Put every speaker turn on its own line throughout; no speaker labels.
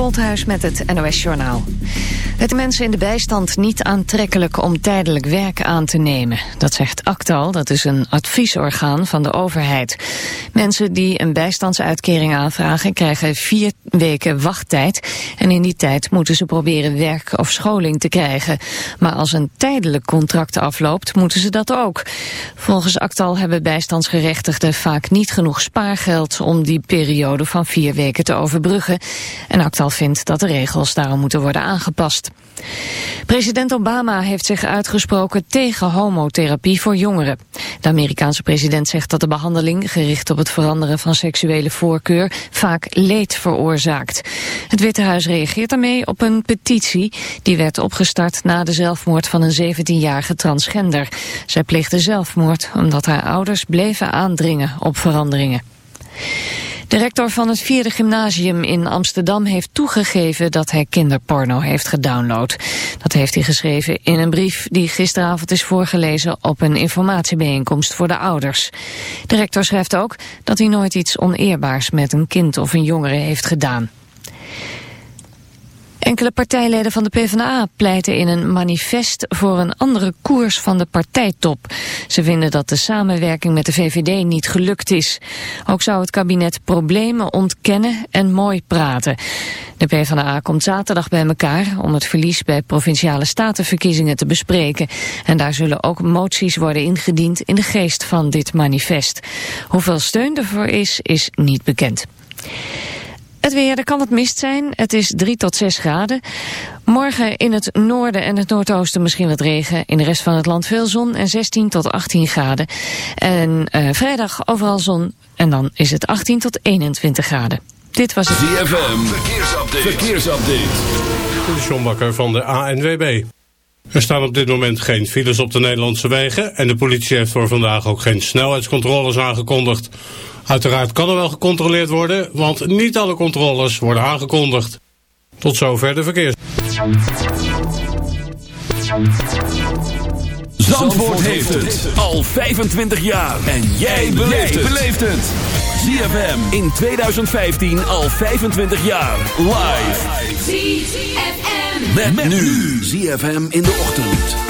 Woldhuis met het NOS-journaal. Het mensen in de bijstand niet aantrekkelijk om tijdelijk werk aan te nemen. Dat zegt Actal, dat is een adviesorgaan van de overheid. Mensen die een bijstandsuitkering aanvragen krijgen vier weken wachttijd. En in die tijd moeten ze proberen werk of scholing te krijgen. Maar als een tijdelijk contract afloopt, moeten ze dat ook. Volgens Actal hebben bijstandsgerechtigden vaak niet genoeg spaargeld om die periode van vier weken te overbruggen. En Actal vindt dat de regels daarom moeten worden aangepast. President Obama heeft zich uitgesproken tegen homotherapie voor jongeren. De Amerikaanse president zegt dat de behandeling, gericht op het veranderen van seksuele voorkeur, vaak leed veroorzaakt. Het Witte Huis reageert daarmee op een petitie die werd opgestart na de zelfmoord van een 17-jarige transgender. Zij pleegde zelfmoord omdat haar ouders bleven aandringen op veranderingen. De rector van het vierde gymnasium in Amsterdam heeft toegegeven dat hij kinderporno heeft gedownload. Dat heeft hij geschreven in een brief die gisteravond is voorgelezen op een informatiebijeenkomst voor de ouders. De rector schrijft ook dat hij nooit iets oneerbaars met een kind of een jongere heeft gedaan. Enkele partijleden van de PvdA pleiten in een manifest voor een andere koers van de partijtop. Ze vinden dat de samenwerking met de VVD niet gelukt is. Ook zou het kabinet problemen ontkennen en mooi praten. De PvdA komt zaterdag bij elkaar om het verlies bij provinciale statenverkiezingen te bespreken. En daar zullen ook moties worden ingediend in de geest van dit manifest. Hoeveel steun ervoor is, is niet bekend. Het weer, er kan wat mist zijn. Het is 3 tot 6 graden. Morgen in het noorden en het noordoosten misschien wat regen. In de rest van het land veel zon en 16 tot 18 graden. En uh, vrijdag overal zon en dan is het 18 tot 21 graden. Dit was het...
ZFM, verkeersupdate. verkeersupdate.
De John van de ANWB. Er staan op dit moment geen files op de Nederlandse wegen... en de politie heeft voor vandaag ook geen snelheidscontroles aangekondigd. Uiteraard kan er wel gecontroleerd worden, want niet alle controles worden aangekondigd. Tot zover de verkeers.
Zandvoort heeft het al 25 jaar. En jij beleeft het. ZFM in 2015 al 25 jaar. Live. ZFM. Met, met nu. ZFM in de ochtend.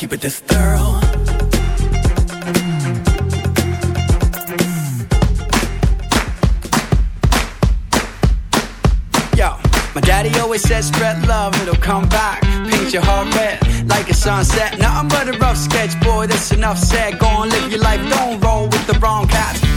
Keep it this thorough? Yo, my daddy always said spread love, it'll come back. Paint your heart red like a sunset. Nothing but a rough sketch, boy, that's enough said. Go on, live your life, don't roll with the wrong cats.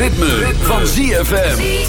Ritme, van ZFM.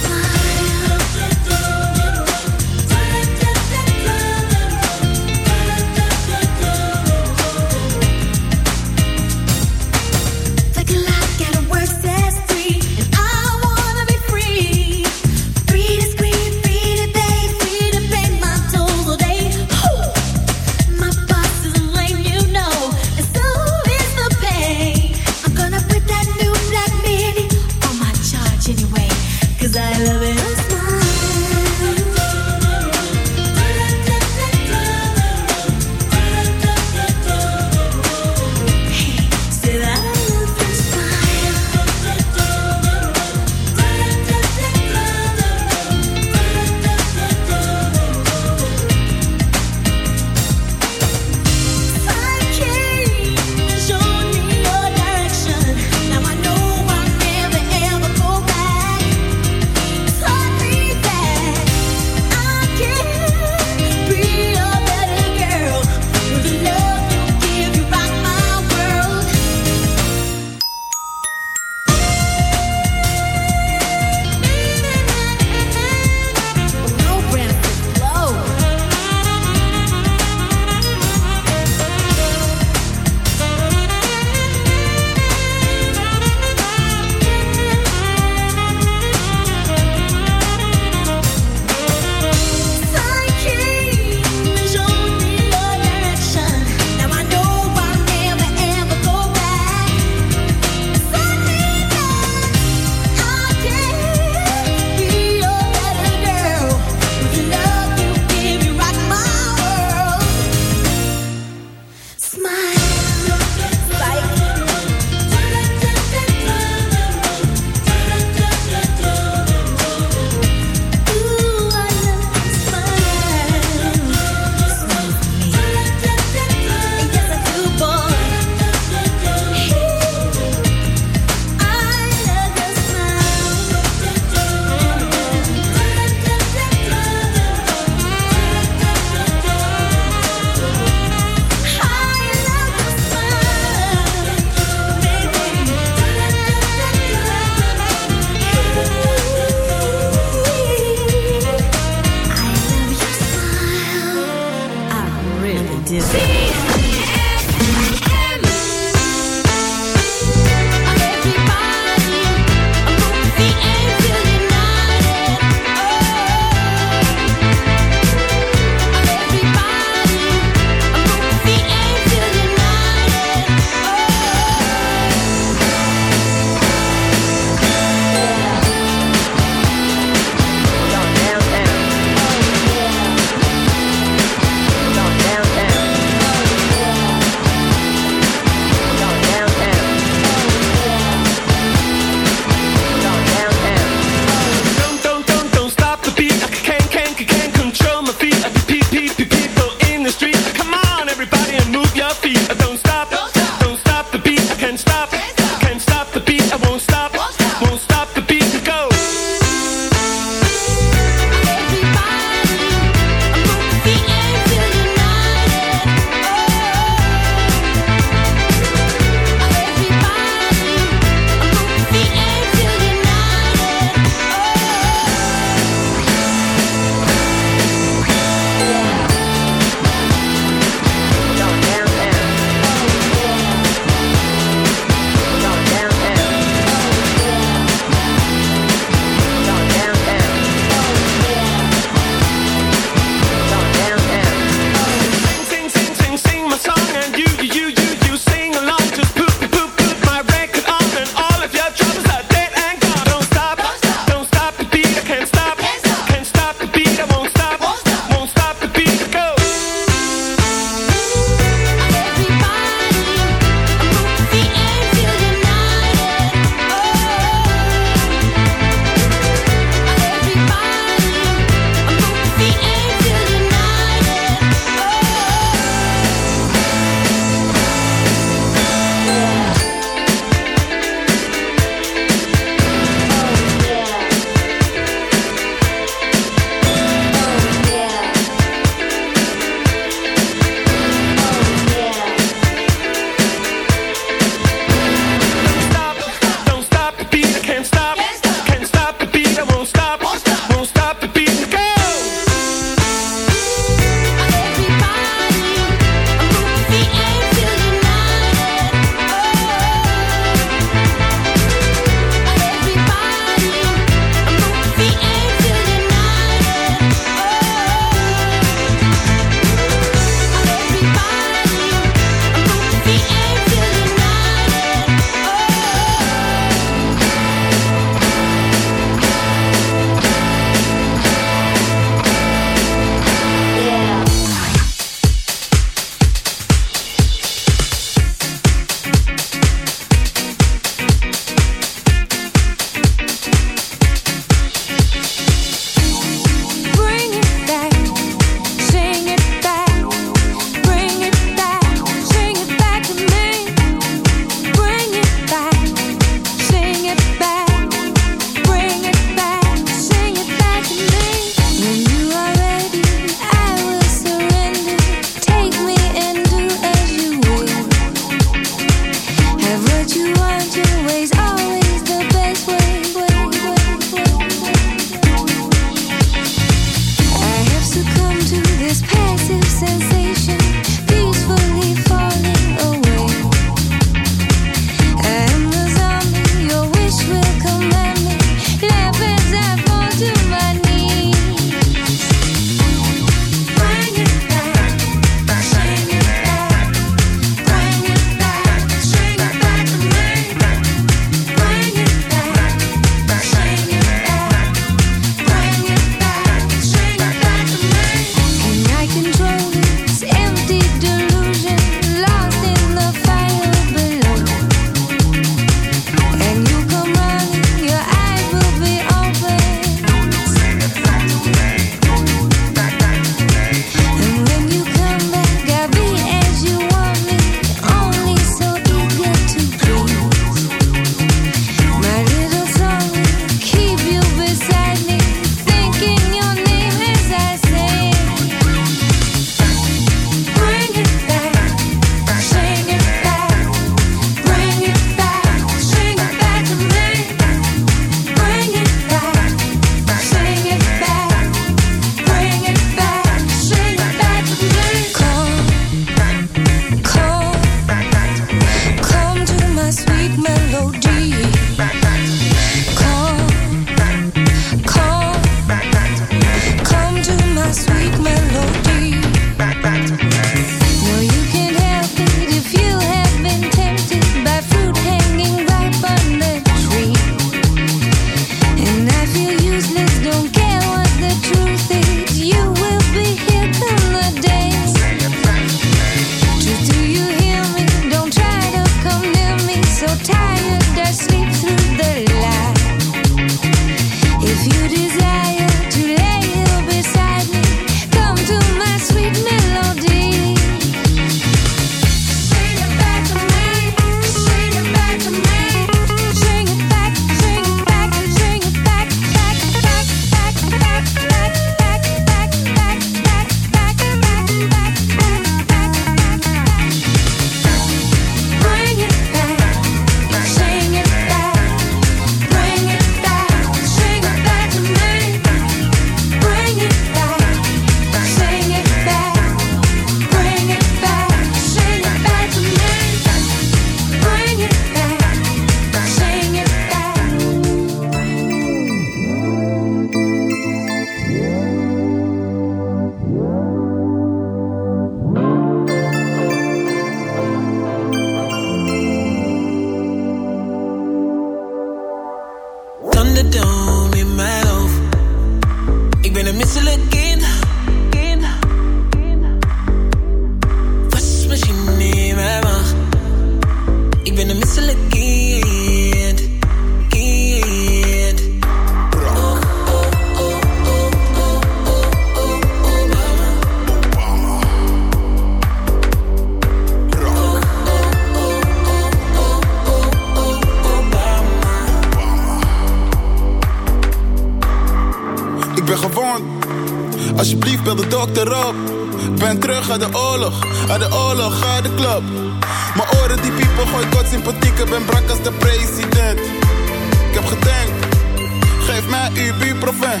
Buurproven.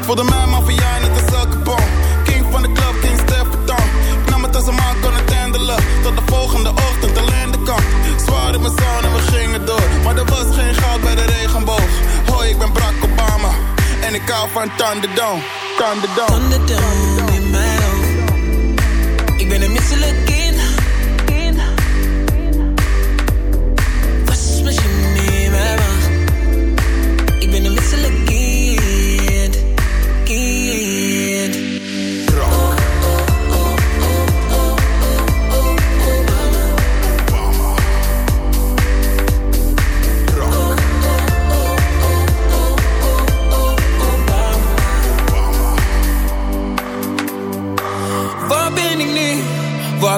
Voelde mij maffia net als elke bom. King van de club, King Stefan. Ik nam het als een man kon het handelen. Tot de volgende ochtend alleen de kant. Zwaar in mijn zon en we gingen door. Maar er was geen goud bij de regenboog. Hoi, ik ben Barack Obama. En ik hou van Thunderdome. Thunderdome.
Thunderdome in mijn. Ik ben een misselijk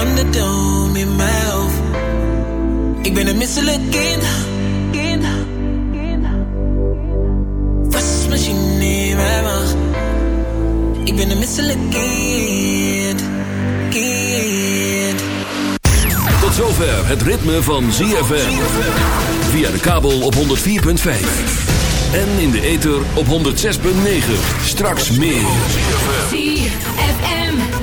Thunderdome in mijn hoofd. Ik ben een misselijk kind. kind. Wasmachine in mijn maag. Ik ben een misselijk kind. Kind.
Tot zover het ritme van ZFM. Via de kabel op 104.5. En in de ether op 106.9. Straks meer.
ZFM.